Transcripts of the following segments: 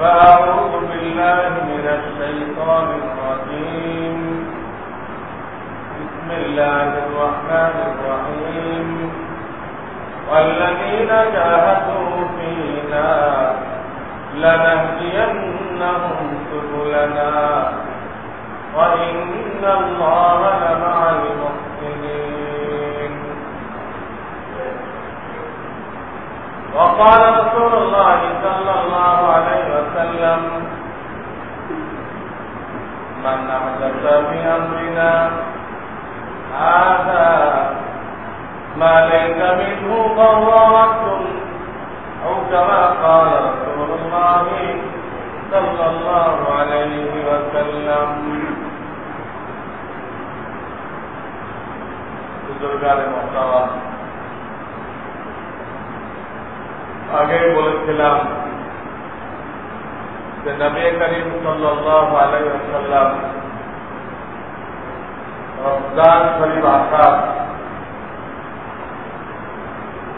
فأعوذ بالله من الشيطان الرجيم. بسم الله الرحمن الرحيم. والذين جاهدوا فينا لنهدينهم سبلنا. وإن الله لمع وقال رسول الله صلى الله عليه وسلم من أحدث في أمرنا هذا ما ليس منه فهو رد. أو كما قال رسول الله صلى الله عليه وسلم. بزرگان محترم আগে বলেছিলাম যে নবী করিম সাল্লাম রমজান শরীফ আসার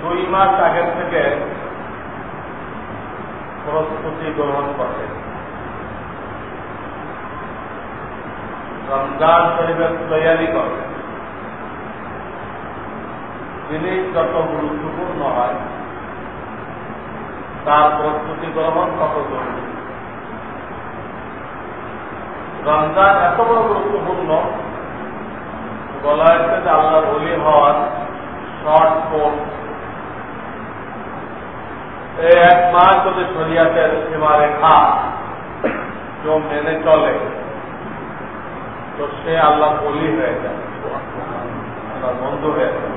দুই মাস আগের থেকে প্রস্তুতি গ্রহণ করে। রমজান শরীফের তৈয়ারি করে। জিনিস যত গুরুত্বপূর্ণ হয় তার প্রস্তুতি গ্রহণ কত জরুরি? রমজান এত বড় গুরুত্বপূর্ণ বলা হয়েছে যে আল্লাহ বলি হওয়ার শর্ট কোর্স এই এক মাস যদি শরিয়াতের সীমারেখা কেউ মেনে চলে, তো সে আল্লাহ বলি হয়ে যায়। বন্ধু হয়ে যায়।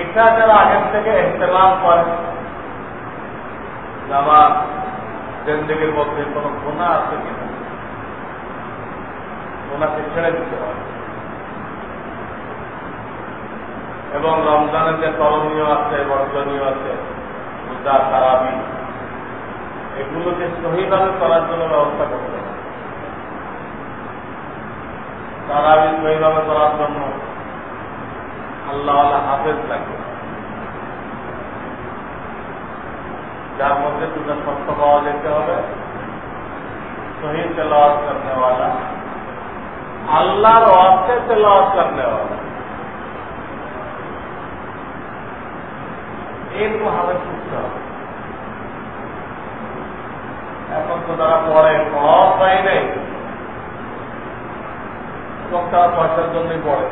এটা যারা আগের থেকে ইহতেলাম করে আমার জিন্দগির মধ্যে কোন গুণা আছে কিনা ওনাকে ছেড়ে দিতে হবে এবং রমজানের যে করণীয় আছে, বর্জনীয় আছে পূজা তারাবি, এগুলোকে সহিভাবে করার জন্য ব্যবস্থা করতে হবে তারাবি সহিভাবে করার জন্য আল্লাহ আল্লাহ হাফেজ লাগবে যার মধ্যে দুটো শর্ত পাওয়া যেতে হবে শহীদ তেলাওয়াত করনে वाला আল্লাহর অর্থে তেলাওয়াত করনে वाला এরকম ভাবে শিখতে হবে এখন তো তারা পড়ে পড়াও পাই নাই এবং তারা পয়সার জন্যই পড়ে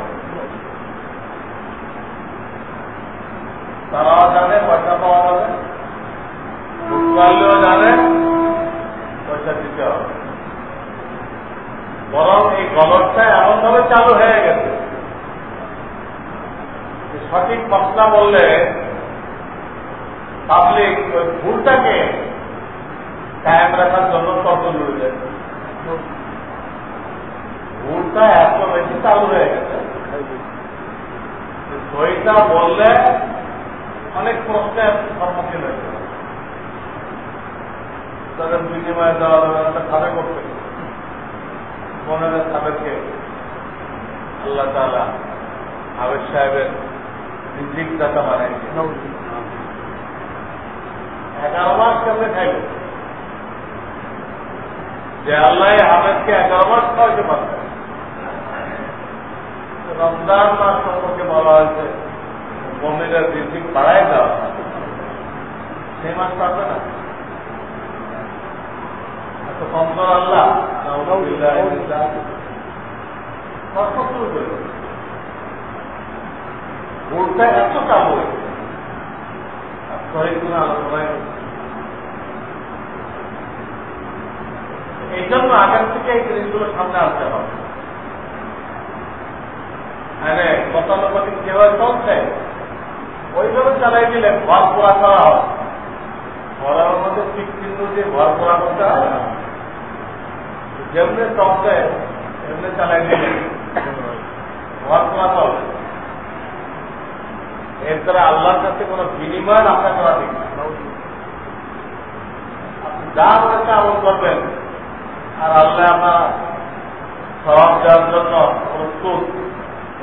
তারাও জানে পয়সা পাওয়া যাবে পারলেও জানে, পয়সা দিতে হবে। বরং এই গলতটা এমন ভাবে চালু হয়ে গেছে সঠিক মশলা বললে পাবলিক ভুলটাকে কায়েম রাখার জন্য তর্ক জুড়ে যায় ভুলটা এত বেশি চালু হয়ে গেছে সইটা বললে অনেক প্রশ্নের সম্মুখীন হয়েছে তাদের বিনিময়ে দেওয়া ব্যবস্থা খাবে করতে। মনের তাদেরকে আল্লাহ তালা আবেদ সাহেবের রিজিক দাতা বানাইছে এগারো মাস কেমনে খাইবে যে আল্লাহ আবেদকে এগারো মাস খাওয়াইতে পারবে। রমজান মাস সম্পর্কে বলা হয়েছে মমিনের রিজিক বাড়াই দেওয়া। সেই মাস পারবে না। কমজোর আল্লাহ। ভোটটা এই জন্য আগের থেকে এই জিনিসগুলো সামনে আসতে হবে। আরে গতানুগতিক যেভাবে চলছে ওইভাবে চালাই দিলে ঘর পোড়া করা হয়। ঘরের মধ্যে ঠিক চিহ্ন দিয়ে ঘর পোড়া করতে হয় না। যেমনি চলছে এমনি চালাই দিলে এর দ্বারা আল্লাহর কাছে কোন বিনিময় আশা করা ঠিক যা মনে আমল করবেন। আর আল্লাহ আপনার স্বভাব দেওয়ার জন্য প্রস্তুত,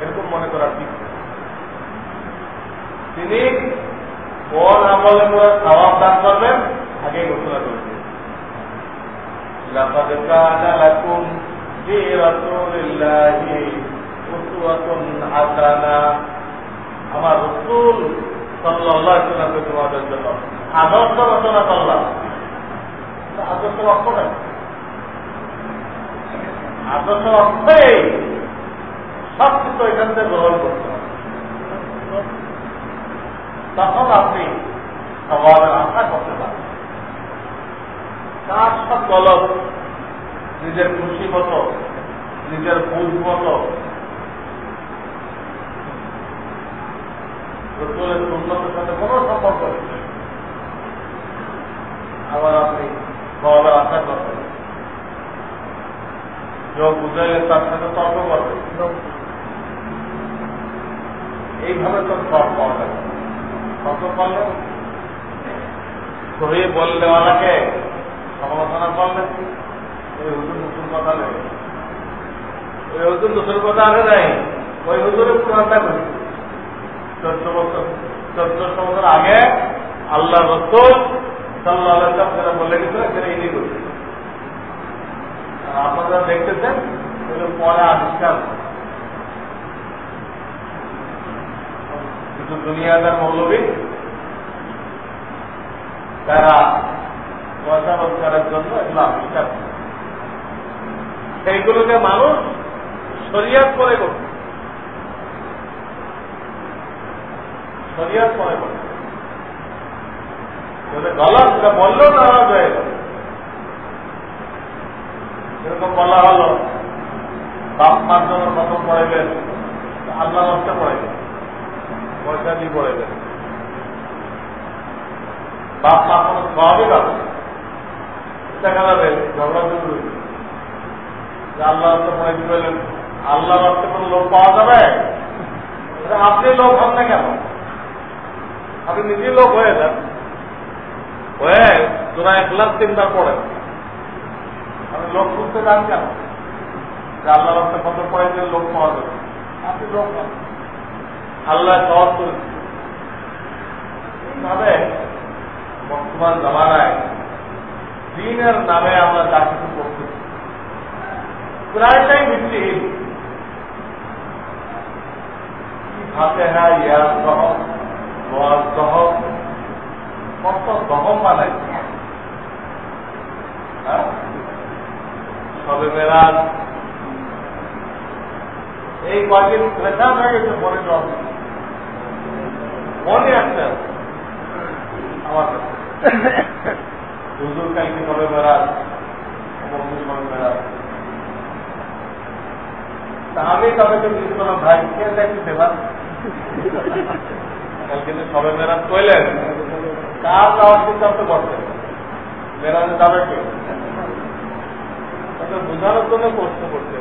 এরকম মনে করা ঠিক তিনি কোন আমলে করে স্বভাব দান করবেন আগে ঘোষণা করেছেন لقد كان لكم في رسول الله أسوة حسنة আমার রসুল সাল্লাহ তোমাদের জন্য আদর্শ রচনা করলাম আদর্শ অর্থ নেই আদর্শ অর্থেই সব কিছু এখান থেকে গ্রহণ করতে হবে তখন আপনি স্বভাবের আশা করতে পারেন তার সব গলত নিজের খুশি মতো নিজের বুঝ মতো রসুলের উন্নতের সাথে কোনো সম্পর্ক নেই। আবার আপনি খাওয়ার আশা করবেন। তার সাথে তর্ক করবে। এইভাবে তো সব পাওয়া যাবে তর্ক করলে সহি বলে দেওয়ালাকে সমালোচনা করলেন হুজুর নতুন কথা নেই। হুজুর নতুন কথা আগে নাই? ওই হুজুরের পুরানটা করি চোদ্দ বছর চোদ্দশো বছর আগে আল্লাহ রসুল সাল্লাহ যারা বলে গেছিল সেটা ইনি করছে আপনারা দেখতেছেন পরে আবিষ্কার। কিছু দুনিয়াদার মৌলবী, তারা পয়সা রোজগারের জন্য এগুলো আবিষ্কার সেইগুলোকে মানুষ শরিয়াত করে করছে। শরিয়াত মনে করে যদি গলত, সেটা বললেও নারাজ হয়ে গেল এরকম বলা হলো, বাপ পড়াইবেন আল্লাহ পড়াইবেন পয়সা দিয়ে পড়াইবেন বাপ মা কোনো সবই পাবে যাবে ঝগড়া আল্লাহ রাস্তা পেলেন আল্লাহ কোনো লোক পাওয়া যাবে? আপনি লোক হন না কেন? আপনি নিজেই লোক হয়ে যান। হয়ে তোরা এক লাখ তিনবার পড়েন। আপনি লোক খুঁজতে যান কেন? আল্লাহ রাস্তা কত পড়ে লোক পাওয়া যাবে। আপনি লোক পান আল্লাহ সহজ করেছে এইভাবে বর্তমান জামানায় দিনের নামে আমরা যা কিছু করতেছি প্রায়টাই ভিত্তিহীন ইয়ার দোয়ার সহ কত দহম বানাই সবে এই কয়েকদিন প্রেশার হয়ে গেছে মনে মনে আসছে আমার কাছে। হুজুর কালকে সবে বন্ধু সবে তা আমি তাদেরকে জিজ্ঞেস করলাম ভাই কে দেখি দেবার কালকে সবে মেরাজ কইলেন কার যাওয়ার চিন্তা তো করছেন মেরাজে যাবে কে? তাকে বোঝানোর জন্য প্রশ্ন করছে।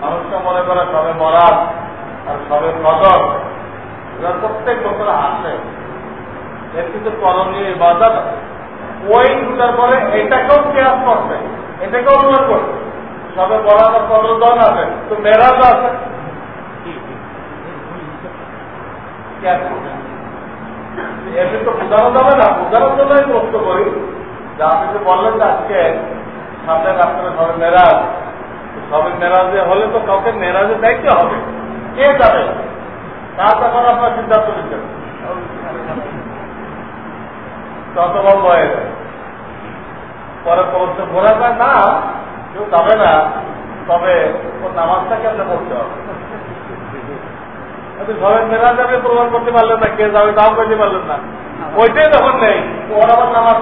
মানুষকে মনে করে সবে মরাজ আর সবে কদর এরা প্রত্যেক লোকেরা আসে। এর কিন্তু করণীয় বাজার। ওই দুটার পরে এটাকেও কেয়াস করছে। এটাকেও অনুমান করছে। বলা পনেরো জন আছে, তো মেরাজ আছে। এমনি তো বোঝানো যাবে না বোঝানোর জন্যই প্রশ্ন করি। যে আপনি যে বললেন যে আজকে সামনে রাত্রে সবে মেরাজ সবে মেরাজে হলে তো কাউকে মেরাজে দেখতে হবে। কে যাবে? তা তখন আপনার সিদ্ধান্ত নিচ্ছেন তত বন্ধ হয়ে যায় পরে পৌঁছ ঘোরা যায় না কেউ যাবে না, তবে ওর নামাজটা কেমনে পড়তে হবে? ঘরের মেলা যাবে প্রমাণ করতে পারলেন না, কে যাবে তাও করতে পারলেন না। ওইটাই তখন নেই ওর আবার নামাজ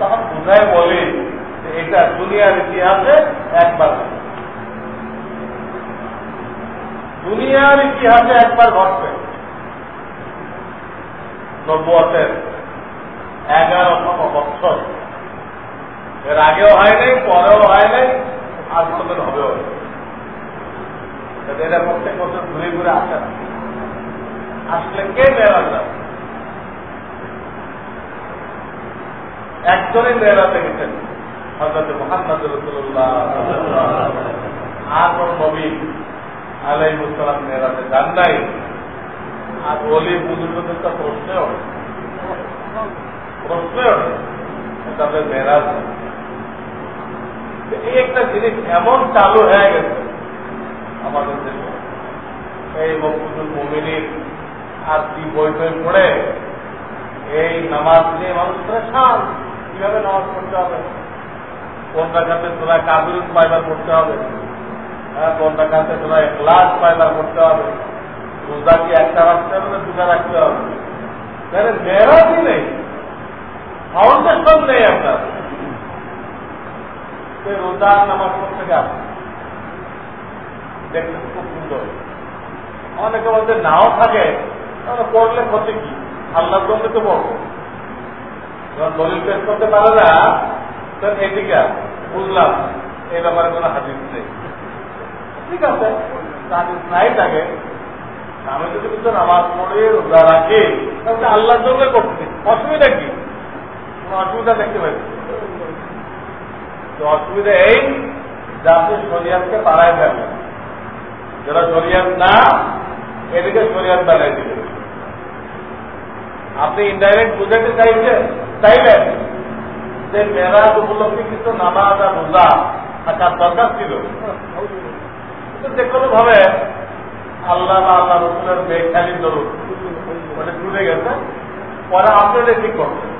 তখন বুঝায় বলি যে এটা দুনিয়ার ইতিহাসে একবার দুনিয়ার ইতিহাসে একবার ঘটবে। নব্বতের এগারোতম বছর এর আগেও হয় নাই, পরেও হয় নাই আজ পর্যন্ত হবেও এটা প্রত্যেক বছর ঘুরে ঘুরে আসে। না আসলে কে মেয়েরা যাবে একজনই মেয়েরা দেখেছেন হজরত মোহাম্মদ রসুল্লাহ আর কোন নবী আলাইসালাম মেয়েরাতে যান নাই। আর অলি বুজুর্গদের তো প্রশ্নে ওঠে। প্রশ্নে ওঠে। তাদের মেয়েরাজ এই একটা জিনিস এমন চালু হয়ে গেছে আমাদের দেশে। এই মকুদুল মুমিনীর আর কি বই বই পড়ে এই নামাজ নিয়ে মানুষ পরেশান কীভাবে নামাজ পড়তে হবে? কোন দেখাতে তোরা কাবির পাইবার পড়তে হবে? হ্যাঁ কোন দেখাতে তোরা ক্লাস পাইবার করতে হবে? রোজা কি একটা রাখতে হবে দুটা রাখতে হবে? তাহলে মেয়েরাজই নেই? ফাউন্ডেশন নেই আপনার সে রোজা নামাজ পড়তে গেল দেখতে খুব সুন্দর অনেকে বলতে নাও থাকে তাহলে পড়লে ক্ষতি কি আল্লাহ জন্য তো যখন দলিল পেশ করতে পারে না এদিকে বুঝলাম এই ব্যাপারে কোনো হাদিস নেই ঠিক আছে হাদিস নাই থাকে আমি যদি কিছু নামাজ পড়ে রোজা রাখি তাহলে আল্লাহর জন্য করছি অসুবিধা কি কোনো অসুবিধা দেখতে পাচ্ছি অসুবিধা এই যাতে শরিয়াতকে পাড়ায় যাবে যারা শরিয়াত না এদিকে শরিয়াত বানাই দিবে আপনি ইনডাইরেক্ট বুঝাতে চাইছেন চাইলেন যে মেরাজ উপলক্ষে কিছু নামাজ আর রোজা থাকার দরকার ছিল। যে কোনো ভাবে আল্লাহ আল্লাহ রসুলের বেখালি দরুন ওটা ছুটে গেছে। পরে আপনি এটা ঠিক করছেন।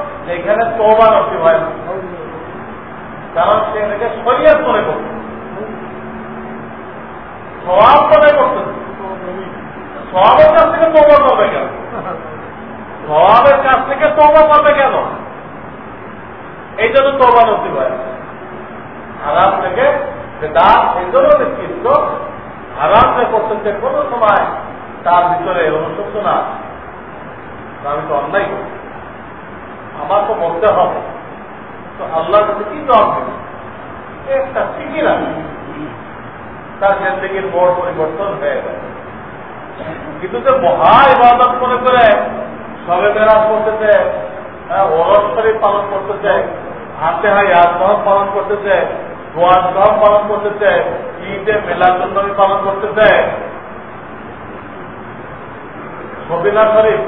যে এখানে তোবা নসিব হয় না। কারণ সে শরীয়ত মনে করছে স্বভাব মনে করতেছে স্বভাবের কাছ থেকে তোবা করবে কেন? স্বভাবের কাছ থেকে তোবা করবে কেন? এই জন্য তোবা নসিব হয়। আরাম থেকে বেদাত, এই জন্য নিশ্চিত আরাম যে করতেছে কোন সময় তার ভিতরে অনুসত্য না আমি তো অন্যায় করি। আমার তো বলতে হবে। তো আল্লাহর কাছে কি জবাব একটা ঠিকই না। তার জিন্দগির বড় পরিবর্তন হয়ে গেল। কিন্তু যে মহা ইবাদত মনে করে, সবে মেরাজ করতেছে ওরস শরীফ পালন করতেছে, হাতে হাই আত্মহব পালন করতেছে, দোয়ার সব পালন করতেছে, ঈদে মেলার জন্য পালন করতেছে। সবিনা শরীফ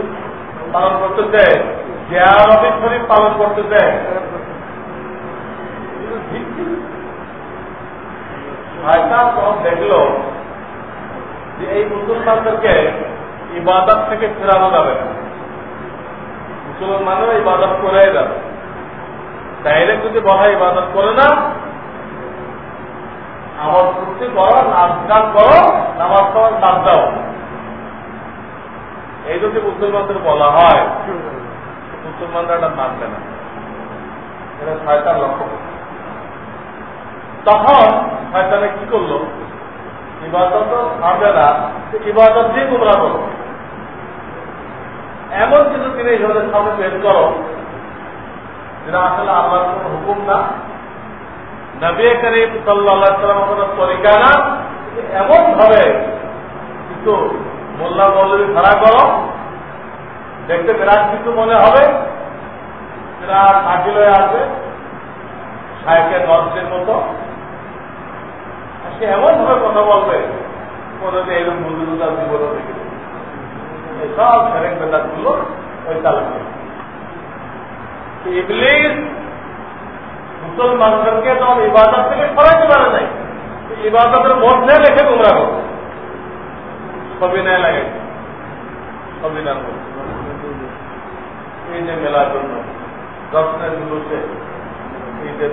পালন করতেছে। জিয়ারবি শরীফ পালন করতেছে। শয়তান তখন দেখল যে এই মুসলমানদেরকে ইবাদত থেকে ফেরানো যাবে না। ইবাদত করে যাবে। ডাইরেক্ট যদি বলা ইবাদত করে না আমার ফুর্তি করো নাচ গান করো, নামাজ খাওয়ার নাচ দাও। এই যদি মুসলমানদের বলা হয় মুসলমানরা মানবে না। এটা শয়তান লক্ষ্য তখন শয়তানে কি করল? ইবাদত হবে না ইবাদত দিয়ে তোমরা করো এমন কিছু জিনিস ওদের সামনে বের করো, যেটা আসলে আল্লাহর কোন হুকুম না। নবী করিম সাল্লাহ সাল্লাম তরিকা না। এমন ভাবে কিন্তু মোল্লা মৌলবী ভাড়া করো, দেখতে বিরাট কিছু মনে হবে। বিরাট হাজিল হয়ে আসবে। সাহেবের নজরের মতো। সে এমন ভাবে কথা বলবে কোনোদিন এরকম বুঝুর জীবনও দেখে সব ফেরেক বেদা গুলো ওই তালাকে ইবলিস মুসলমানদেরকে তখন ইবাদত থেকে সরাইতে পারে নাই ইবাদতের মধ্যে রেখে তোমরা করো ছবি নেয় লাগে। ছবি না এই যে মেলার জন্য। দর্শনের জুলুসে এই যে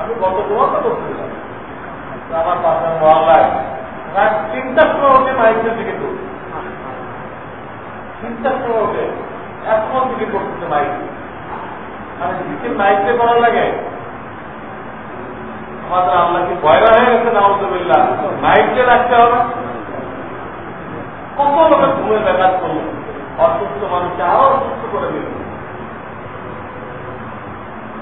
আমি গত দোয়াটা করছিলাম আমার পাশের মহল্লায় রাত তিনটার সময় ওকে মাইকের দিকে করছি চিন্তা সময় ওঠে করতেছে মাইক। মানে দিকে মাইকে করা লাগে। আমাদের আল্লাহ কি বয়রা হয়ে গেছে নামজবিল্লা মাইকে রাখতে হবে। কত লোকের ঘুমে ব্যাঘাত করল। অসুস্থ মানুষকে আরও অসুস্থ করে দিল।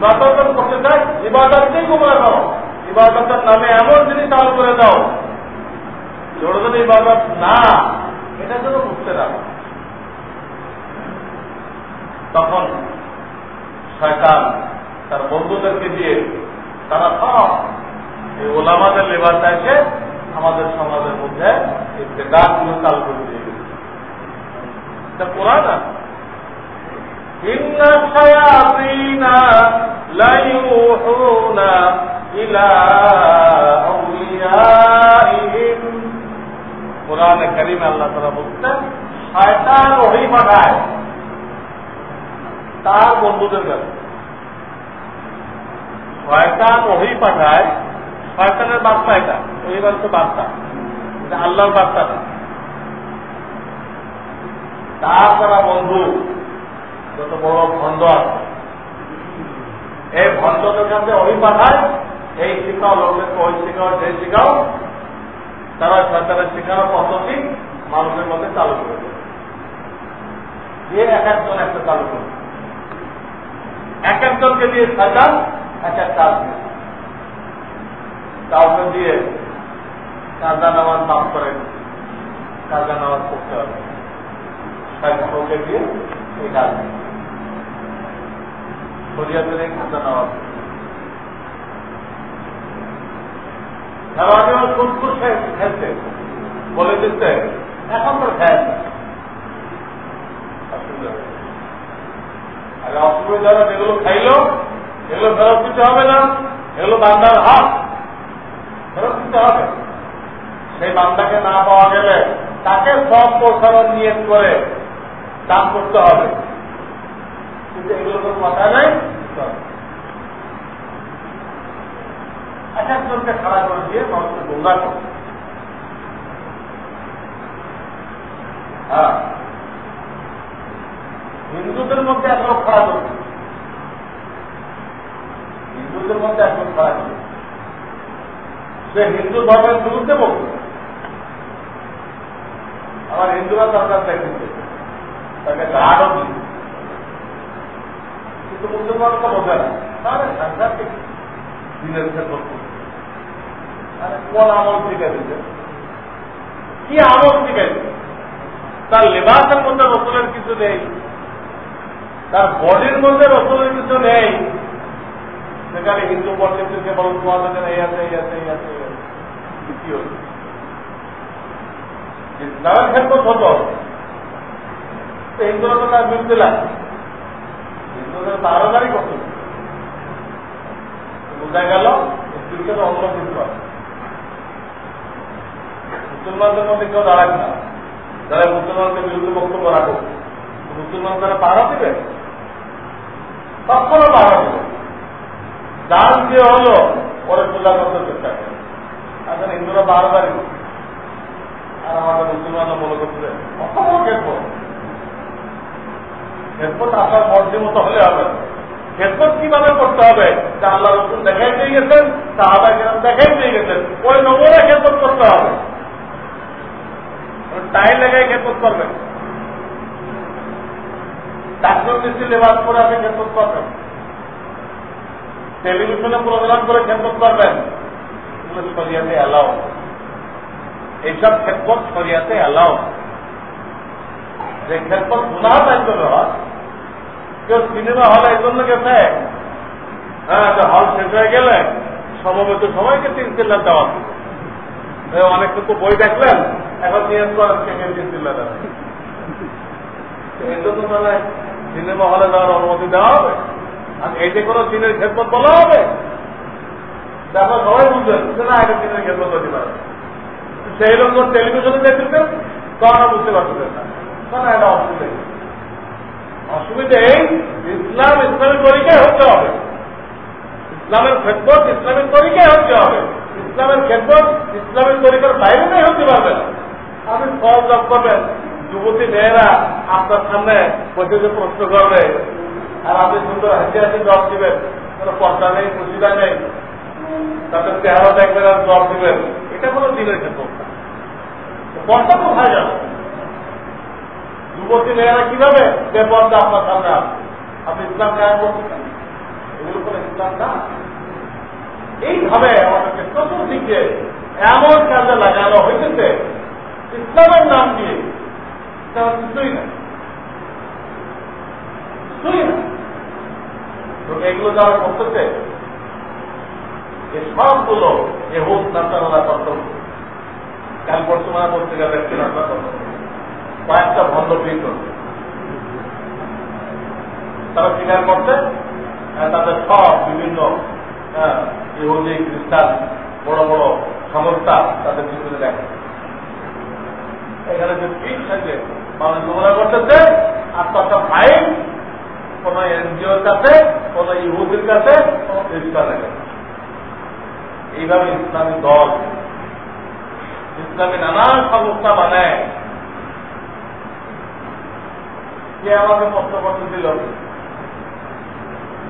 ইবাদত করতে চাই ইবাদতকেই গোমরা করো ইবাদতের নামে এমন জিনিস চালু করে দাও যদি ইবাদত না, এটা যেন বুঝতে না তখন শয়তান তার বন্ধুদেরকে দিয়ে তারা সব এই ওলামাদের লেবারটা এসে আমাদের সমাজের মধ্যে এই বেদাতগুলো চালু করে দিয়ে গেছে। এটা إن الشياطين ليوحون إلى أوليائهم কোরআনে করিম আল্লাহ তারা বলছেন শয়তান ওই পাঠায় তার বন্ধুদের কাছে শয়তান ওই পাঠায় শয়তানের বার্তা এটা ওই বলছে বার্তা এটা আল্লাহর বার্তা না তার তারা বন্ধু যত বড় ভণ্ড আছে এই ভণ্ডদের কাছে ওই পাঠায়, এই শিখাও লোকদেরকে ওই শিখাও যে শিখাও তারা সরকারের শিখানোর পদ্ধতি মানুষের মধ্যে চালু করে দিয়ে। এক একজন একটা চালু করে এক একজনকে দিয়ে সরকার এক এক কাজ কাউকে দিয়ে কাজা নামাজ মাফ করেন কাজা নামাজ করতে হবে। ওকে দিয়ে এই কাজ শরিয়াতে নেই কাজা নামাজ খেলোয়াড় যেমন ফুটফুট খেলছে? বলে দিচ্ছে, এখন তো খেল। আরে অসুবিধা যেগুলো খাইলো এগুলো ফেরত দিতে হবে না এগুলো বান্দার হাত। ফেরত দিতে হবে। সেই বান্দাকে না পাওয়া গেলে তাকে সব পৌঁছানোর নিয়ত করে দান করতে হবে। কিন্তু এগুলো তো কথা নেই। এক একজনকে খাড়া করে দিয়ে মানুষকে গোঙ্গা করে। হ্যাঁ। হিন্দুদের মধ্যে এক লোক খাড়া করছে হিন্দুদের মধ্যে এক লোক করছে সে হিন্দু ধর্মের বিরুদ্ধে বলছে আমার হিন্দুরা সরকার দেখেছে তাকে গাঢ় দিচ্ছে কিন্তু মুসলমান তো বোঝে না। তাহলে সাংঘাতিক দিনের ক্ষেত্র কোন আমল শিখাইছে কি আমল শিখাইছে তার লেবাসের মধ্যে রসলের কিছু নেই। তার বডির মধ্যে রসলের কিছু নেই। সেখানে হিন্দু পণ্ডিতকে বলুন তোমাদের এই আছে এই আছে এই আছে কি হচ্ছে ইসলামের ক্ষেত্র ছোট হিন্দুরা তো তার বিরুদ্ধে লাগে হিন্দুদের তাড়াতাড়ি করতে বোঝা গেল ক্রিকেট অন্য কিছু আছে মুসলমানদের মধ্যে কেউ দাঁড়ায় না যারা মুসলমানদের বিরুদ্ধে বক্তব্য রাখো মুসলমান তারা পাহারা দিবে কখনো পাহারা দিবে দান দিয়ে হলো পরে পূজা করতে চেষ্টা করে এখন হিন্দুরা বারবারই আর আমাদের মুসলমানরা মনে করছে কত বড় খেদমত আপনার মর্জি মতো হলে হবে। খেদমত কীভাবে করতে হবে? তা আল্লাহ রসুন দেখাই দিয়ে গেছেন সাহাবা কেন দেখাই দিয়ে গেছেন। ওই নমুনা খেদমত করতে হবে। টাইম লাগাই খেদমত করবেন ডাক্তার মিস্ত্রি লেবাস করে আপনি খেদমত করবেন। টেলিভিশনে প্রোগ্রাম করে খেদমত করবেন। সরিয়াতে অ্যালাউ এইসব খেদমত সরিয়াতে অ্যালাউ যে খেদমত গুণা তাই করে হয় কেউ সিনেমা হলে এই জন্য গেছে হ্যাঁ হল শেষ হয়ে গেলে সমবেত সবাইকে তিন চিল্লার দেওয়া অনেক তো বই দেখলেন, এখন নিয়ে তিন চিল্লা দেওয়া এই জন্য মানে সিনেমা হলে যাওয়ার অনুমতি দেওয়া হবে। আর এই যে কোনো দিনের ক্ষেত্র বলা হবে। তারপর সবাই বুঝবেন যে না, এটা দিনের ক্ষেত্র হতে পারে। সেই লোক টেলিভিশনে দেখতেন তখন বুঝতে পারতেন না। না এটা অসুবিধা। অসুবিধা এই ইসলাম ইসলামের তরিকায় হতে হবে। ইসলামের ক্ষেত্র ইসলামের তরিকায় হতে হবে। ইসলামের ক্ষেত্র ইসলামের তরিকার বাইরে নেই হতে পারবে না। আপনি সহজ জব করবেন যুবতী মেয়েরা আপনার সামনে বসে যে প্রশ্ন করবে, আর আপনি সুন্দর হাসি হাসি জব দিবেন। কোনো পর্দা নেই মুসিদা নেই। তাদের চেহারা দেখবেন আর জব দিবেন। এটা কোনো দিনের ক্ষেত্র পর্দা কোথায় যাবে। যুবতী মেয়েরা কীভাবে বেপর্দা আপনার সামনে আসবে? আপনি ইসলাম গায়ে করতেছেন এগুলো কোনো ইসলাম না। এইভাবে আমাদেরকে চতুর্দিকে এমন কাজে লাগানো হয়েছে ইসলামের নাম দিয়ে। ইসলাম কিছুই না। কিছুই না। এগুলো যারা করতেছে সবগুলো এহুদ নাচারা কর্তব্য। কাল পরশু মানে পত্রিকা ব্যক্তি নাচা কর্তব্য কয়েকটা ভণ্ড বৃদ্ধ তারা স্বীকার করছে তাদের সব বিভিন্ন ইহুদি খ্রিস্টান বড় বড় সংস্থা তাদের পিছনে দেখে। এখানে যে ঠিক থাকে মানুষ গোমরা করতেছে, আর তার ফাইন কোন এনজিওর কাছে, কোন ইহুদির কাছে, কোন খ্রিস্টানের কাছে। এইভাবে ইসলামী দল, ইসলামী নানান সংস্থা বানায়। কে আমাকে প্রশ্ন করতে দিল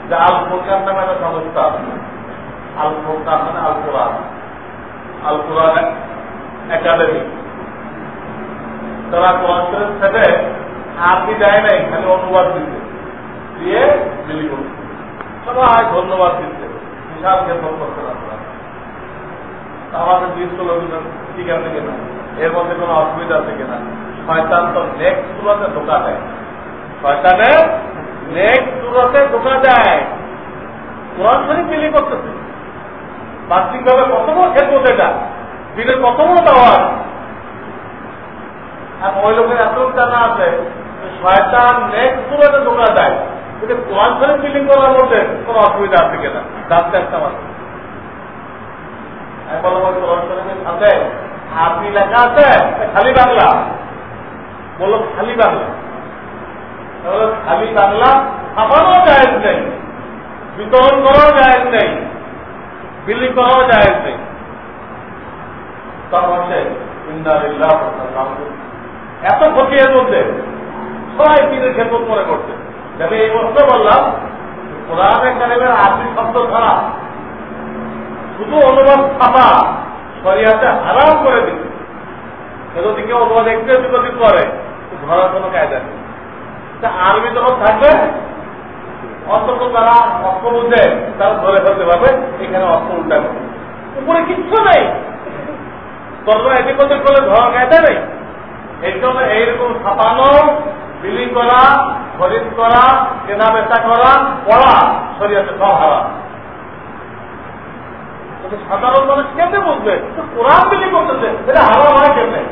যে আল ফোরকান নামে একটা সংস্থা আল ফোরকান মানে আল কোরআন আল কোরআন একাডেমি। তারা কোরআন থেকে আরবি দেয় নাই, খালি অনুবাদ দিতে দিয়ে বিলি করছে। সবাই ধন্যবাদ দিচ্ছে। বিশাল ক্ষেত্র করতে আমাদের জিজ্ঞেস করল ঠিক আছে কিনা? এর মধ্যে কোনো অসুবিধা আছে কিনা? শয়তান তো নেক্সট গুলোতে ঢোকা দেয়। শয়তানে নেক্সট সুরতে ঢোকা দেয়। কোরআন শরীফ বিলি করতেছে। বাহ্যিক ভাবে কত বড় ক্ষেত্র এটা? দিনের কত বড় আর ওই লোকের এত জানা আছে শয়তান নেক্সট সুরতে ঢোকা দেয়। কিন্তু কোরআন শরীফ বিলি করার মধ্যে কোনো অসুবিধা আছে কিনা? জানতে একটা মাত্র। আমি বললাম কোরআন শরীফের সাথে লেখা আছে খালি বাংলা। বলল, খালি বাংলা। তাহলে খালি বাংলা ছাপানো জায়েজ নেই, বিতরণ করাও জায়েজ নেই, বিলি করাও জায়েজ নেই। তার হচ্ছে এত ক্ষতি এর মধ্যে সবাই দিনের ক্ষেত্র মনে করছে। যাতে এই বছর বললাম কোরআনে কারিমের আর্থিক শব্দ ছাড়া শুধু অনুবাদ ছাপা সরিয়াতে হারাম করে দিচ্ছে। যদি কেউ অনুবাদ একটু করে ধরার কোনো কায়দা নেই। আরবি যখন থাকবে। অন্তত তারা অর্থ বুঝে তারা ধরে ফেলতে পারবে, এখানে অর্থ উল্টা উপরে কিচ্ছু নেই। তখন এটি করতে করলে ধরা কায়দা নেই। এই জন্য এইরকম ছাপানো, বিলি করা, খরিদ করা, কেনা বেচা করা, পড়া শরীয়তে সব হারা সাধারণ মানুষ কেমনে বুঝবে? কোরআন বিলি করতেছে এটা হারাম হয় কেমনে?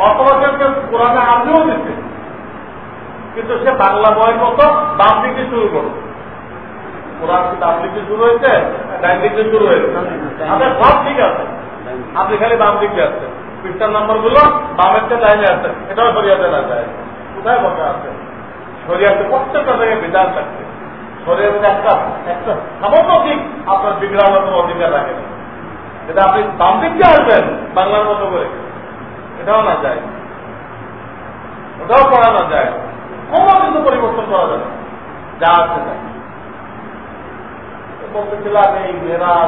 অথবা কোরআনে আমিও দিচ্ছে কিন্তু সে বাংলা বইয়ের মতো বাম দিকে শুরু করবে কোরআন কি বাম দিকে শুরু হয়েছে? ডান দিকে শুরু হয়েছে। আমাদের সব ঠিক আছে। আপনি খালি বাম দিকে আসছেন পৃষ্ঠার নম্বরগুলো বামের চেয়ে লাইনে আছে এটাও সরিয়াতে না যায়। কোথায় বসে আছে? সরিয়াতে প্রত্যেকটা জায়গায় বিধান থাকছে। শরীরের একটা একটা সামান্য দিক আপনার বিগ্রহের কোনো অধিকার রাখে না। এটা আপনি বাম দিক দিয়ে আসবেন বাংলার মতো করে। এটাও না যায়। ওটাও করা না যায়। কোনো কিছু পরিবর্তন করা যাবে যা আছে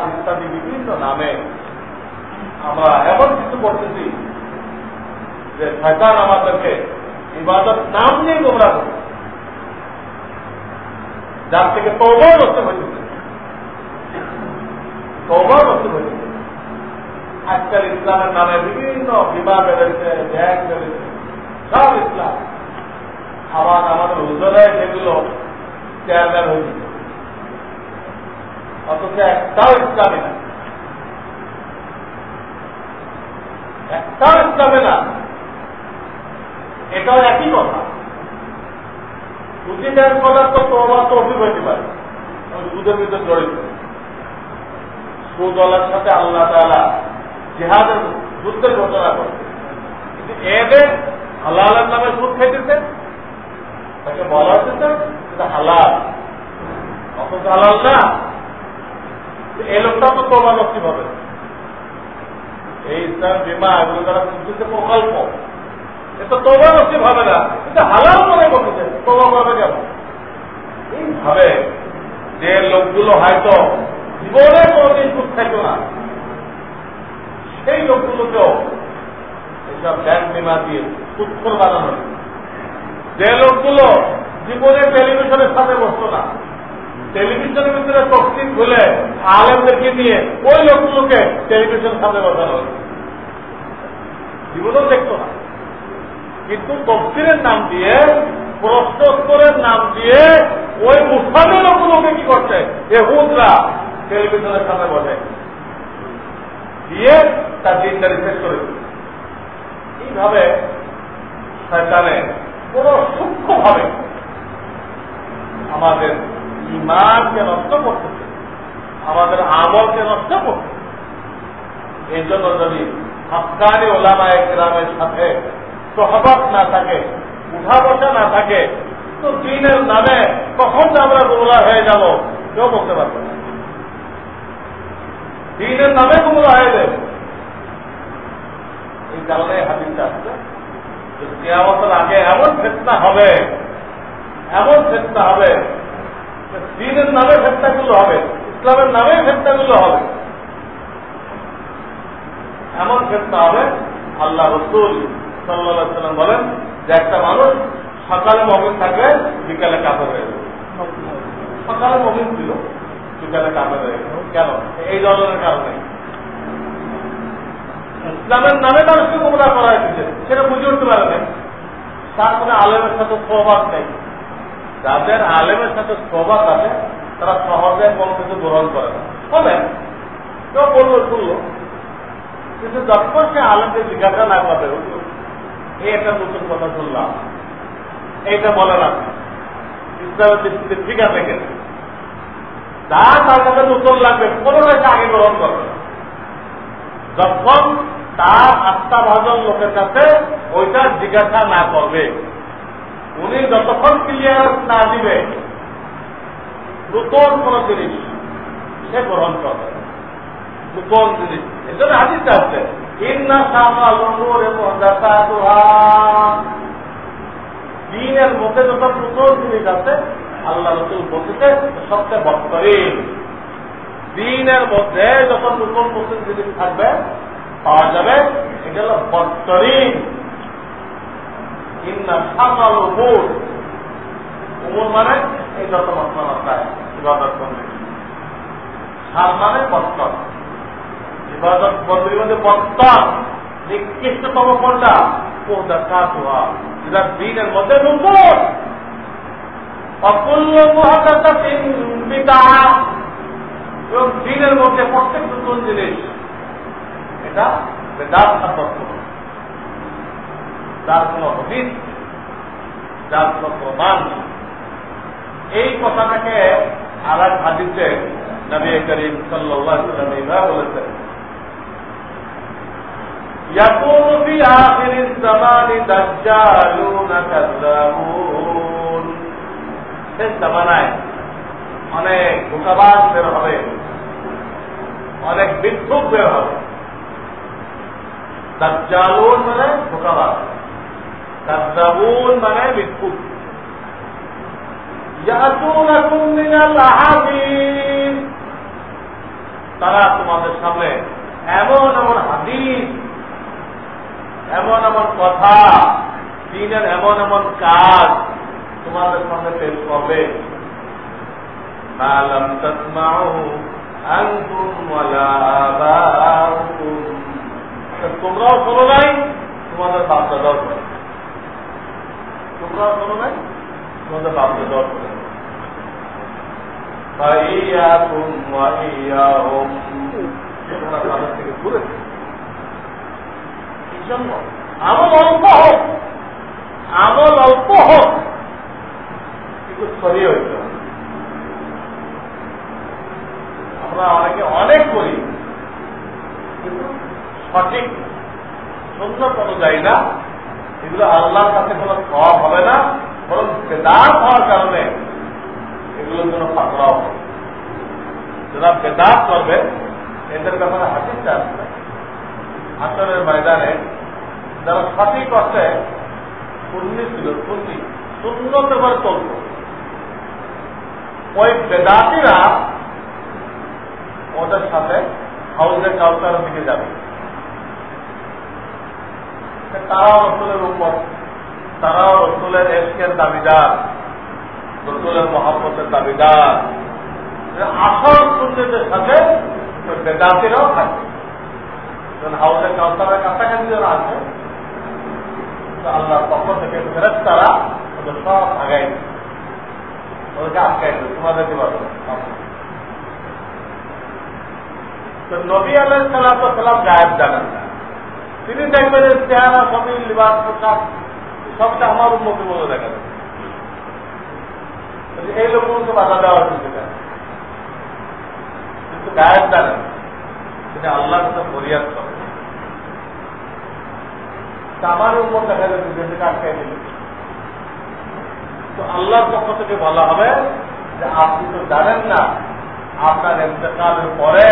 ইত্যাদি বিভিন্ন নামে। আমরা এমন কিছু করতেছি যে শয়তান আমাদেরকে ইবাদত নাম নিয়ে গোমরা যার থেকে তৌবাও নষ্ট হয়েছে তৌবাও নষ্ট হয়েছে আজকাল ইসলামের নামে বিভিন্ন বিবাহ বেড়েছে, ব্যাগ বেড়েছে। সব ইসলাম। আবার আমাদের হুজরায় সেগুলো চেয়ারম্যান হয়েছে অথচ একটাও ইসলামে না। একটাও ইসলামে না। এটাও একই কথা। সুদি ব্যাংক করার তো তোমার তো অভিযোগ হইতে পারে। সুদের ভিতরে জড়িত। সুদলার সাথে আল্লাহ তালা জেহাদের যুদ্ধের ঘোষণা করছে। কিন্তু এদের হালালের নামে সুদ খাইতেছে, তাকে বলা হচ্ছে এটা হালাল। অথচ হালাল না। এই লোকটা তো তোমার নসিব হবে এই ইসলাম বিমা এগুলো যারা খুঁজতেছে প্রকল্প এটা তোমার নসিব হবে না। এটা হালাল মনে করতেছে তোমার হবে কেন? এইভাবে যে লোকগুলো হয়তো জীবনে কোনদিন সুখ থাকতো না সেই লোকগুলোকেও এইসব ব্যাংক বিমা দিয়ে সুৎখর বানানো। যে লোকগুলো জীবনে টেলিভিশনের সাথে বসতো না। টেলিভিশনের ভিতরে তফসিল খুলে আলেমদেরকে নিয়ে ওই লোকগুলোকে টেলিভিশন সামনে বসানো জীবনেও দেখতো না। কিন্তু তফসিলের নাম দিয়ে, প্রশ্নোত্তরের নাম দিয়ে ওই মুসলামের লোকগুলোকে কি করছে? এ হুদরা টেলিভিশনের সামনে বসে। দিয়ে তার দিনদারি শেষ করে এইভাবে শয়তানে কোন সূক্ষ্মভাবে আমাদের ইমানকে নষ্ট করতেছে, আমাদের আমলকে নষ্ট করতেছে। এই জন্য যদি আফগানি ওলামায় গ্রামের সাথে সহবাস না থাকে উঠা বসা না থাকে, তো দিনের নামে কখন আমরা গুমরা হয়ে যাব, কেউ বলতে পারবে না। দিনের নামে গুমরা হয়ে যাবে এই কারণে হাদিসটা আসছে কেয়ামতের আগে এমন ফেতনা হবে, এমন ফেতনা হবে দিনের নামে ফেতনাগুলো হবে, ইসলামের নামে ফেতনাগুলো হবে। এমন ফেতনা হবে, আল্লাহ রসুল সাল্লাম বলেন যে একটা মানুষ সকালে মমিন থাকবে বিকালে কাপড় হয়ে যাবে। সকালে মমিন ছিল। হয়ে যাবে কেন? এই ধরনের কারণে। ইসলামের নামে মানুষকে গোমরা করা হয়েছে। সেটা বুঝে উঠতে পারে না তার কোনো আলেমের সাথে প্রভাব নেই। যাদের আলেমের সাথে প্রভাব আছে, তারা সহজে কোনো কিছু গ্রহণ করে না। হবে কেউ বলব শুনলো, কিন্তু যখন সে আলেমকে জিজ্ঞাসা না করবে এই একটা নতুন কথা শুনলাম। এইটা বলে না ইসলামের দৃষ্টিতে ঠিক আছে কিনা? যা তার কাছে নতুন লাগবে কোনোটাই আগে গ্রহণ করবে। যখন তার আস্থাভাজন লোকের কাছে ওইটা জিজ্ঞাসা না করবে, উনি যতক্ষণ ক্লিয়ার না দিবে, নতুন কোন জিনিস সে গ্রহণ করবে। নতুন জিনিস। আছে, ইন্না সামা লঙ্গুর এবং দিনের মধ্যে যত নতুন জিনিস আছে আল্লাহ রসুল বলতেছে সবচেয়ে বৎকরীন দিনের মধ্যে যত নতুন নতুন জিনিস থাকবে, পাওয়া যাবে, এটা হল উপর উমর মানে এই যত ইবাদত করবে সার মানে ইবাদত মধ্যে বৎকর নিকৃষ্টতম কোনটা? কোনটা? কাজ হওয়া যেটা দিনের মধ্যে নতুন অকুল্য মহাকাশা বিদা এবং দিনের মধ্যে প্রত্যেক নতুন জিনিস এটা বেদাত সাব্যস্ত যার কোন হদিস যার কোন প্রমাণ এই কথাটাকে আর এক হাদিসে নবী করিম সাল্লাম এইভাবে বলেছেন يكون في آخر الزمان دجالون كذابون শেষ জামানায় অনেক ধোকাবাজ বের হবে, অনেক বিক্ষোভ বের হবে। দাজ্জালুন মানে ধোকাবাজ কাদ্দাবুন মানে বিক্ষোভ তারা তোমাদের সামনে এমন এমন হাদিস, এমন এমন কথা, দিনের এমন এমন কাজ তোমাদের সামনে পেশ করবে আবাউকুম। তোমরাও শোনো নাই, তোমাদের বাপ দাদাও শোনো তোমরাও শোনো নাই, তোমাদের বাপ দাদাও শোনো থেকে আমল অল্প হোক, আমল অল্প হোক। আমরা অনেকে অনেক করি, কিন্তু সঠিক সুন্দর অনুযায়ী না। এগুলো আল্লাহর কাছে কোনো সব হবে না, বরং বেদাত হওয়ার কারণে এগুলোর জন্য পাকড়াও হবে যারা বেদাত করবে এদের ব্যাপারে হাসিটা আসবে আসরের ময়দানে যারা সঠিক অর্থে সুন্নি ছিল, সুন্নি শূন্যত করে চলত। ওই বেদাতিরা ওদের সাথে হাউজে কাউসারের দিকে যাবে। তারাও রসুলের উপর তারাও রসুলের এসকের দাবিদার, রসুলের মহাপতের দাবিদার। আসল সুন্দরদের সাথে বেদাতিরাও থাকবে। হাউসে কাউসারের কাছাকাছি যারা আছে আল্লাহর পক্ষ থেকে ফেরত তারা ওদের সব আগাই ওদেরকে আটকাই দেবে তোমাদের কি পারবে তো নবী আল্লাহ সাল্লাম গায়েব জানেন না। তিনি দেখবেন চেহারা সবই লিবাস, পোশাক, সবটা আমার উন্নতি বলে দেখা যাবে এই লোকগুলোকে বাধা দেওয়া হচ্ছে কিন্তু গায়েব জানেন সেটা আল্লাহর সাথে ফরিয়াদ করে আমার উপর দেখা যাচ্ছে যেটাকে আটকাই দিল। তো আল্লাহর পক্ষ থেকে বলা হবে যে আপনি তো জানেন না, আপনার ইন্তকালের পরে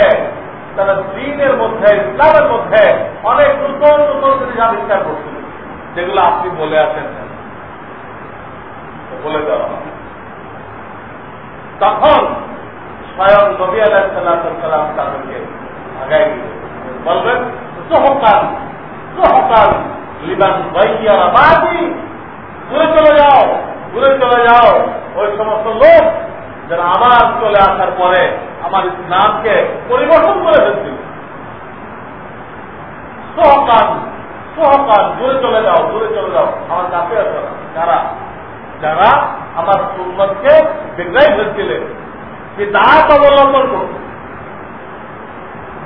তারা দিনের মধ্যে, ইসলামের মধ্যে অনেক নতুন নতুন জিনিস আবিষ্কার করছিল, যেগুলো আপনি বলে আছেন বলে দেওয়া তখন স্বয়ং নবী আলাহ সাল্লাম তাদেরকে আগাই বলবেন, সহকাল সহকাল লিবান ভাইয়া বাদি চলে যাও। ঘুরে চলে যাও। ওই সমস্ত লোক যারা আমার চলে আসার পরে আমার ইসলামকে পরিবর্তন করে ফেলছিল সহকাল সহকাল দূরে চলে যাও, দূরে চলে যাও। আমার কাছে আসো না। যারা যারা আমার সুন্নতকে বিগ্রাই ফেলছিলেন যে দাঁত অবলম্বন করত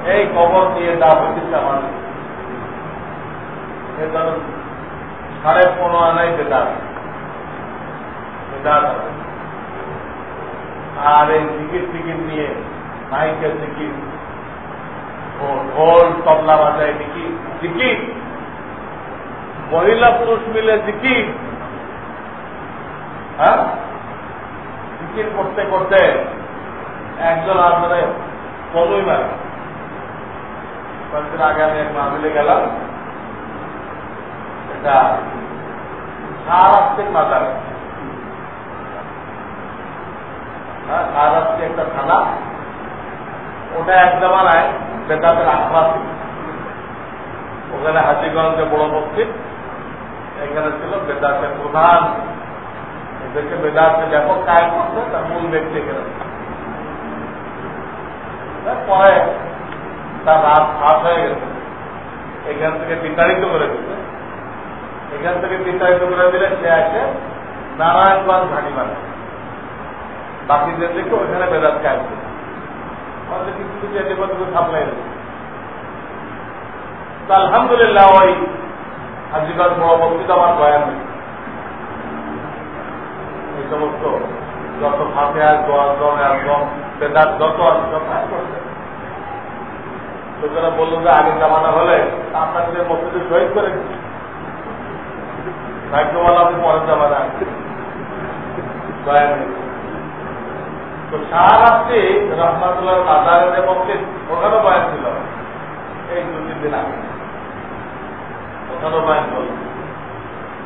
এই কবর দিয়ে দা হইতেছে আমার। সাড়ে পনেরো আনাই আর এই টিকিট টিকিট নিয়ে মাইকের টিকিট ও ঢোল, তবলা বাজায় টিকিট টিকিট। মহিলা পুরুষ মিলে টিকিট। হ্যাঁ? টিকিট করতে করতে একজন আসলে কমই মারে কয়েকদিন আগে আমি এক মাহবিলে গেলাম। এটা সারাস্তিক মাজারে। হ্যাঁ সারাস্তি একটা থানা, ওটা এক জামানায় ওখানে হাজিগঞ্জে বড় মসজিদ, এখানে ছিল বেদাতের প্রধান। এদেরকে বেদাতে ব্যাপক কায় করছে, তার মূল ব্যক্তি এখানে। পরে তার রাত ফাঁস হয়ে গেছে। এখান থেকে বিতাড়িত করে দিলে। এখান থেকে বিতাড়িত করে দিলে সে আসে নারায়ণগঞ্জ ঘাটি মানে বাকিদের দিকে ওইখানে বেদাত কাজ আমাদের কিছু কিছু এদিকে সাপ্লাই দিচ্ছে আলহামদুলিল্লাহ ওই আজকাল বড় আমার বয়ান সমস্ত যত বলল যে আগের জামানা হলে আপনাকে মসজিদে শহীদ করে ভাগ্যবান আপনি পরের জামানা বয়ান নেই। তো সারারাত্রি রহমাতুল্লাহ বাজারের যে মসজিদ ওখানেও বয়ান ছিল। এই দু, তিন দিন আগে। ওখানেও বয়ান করল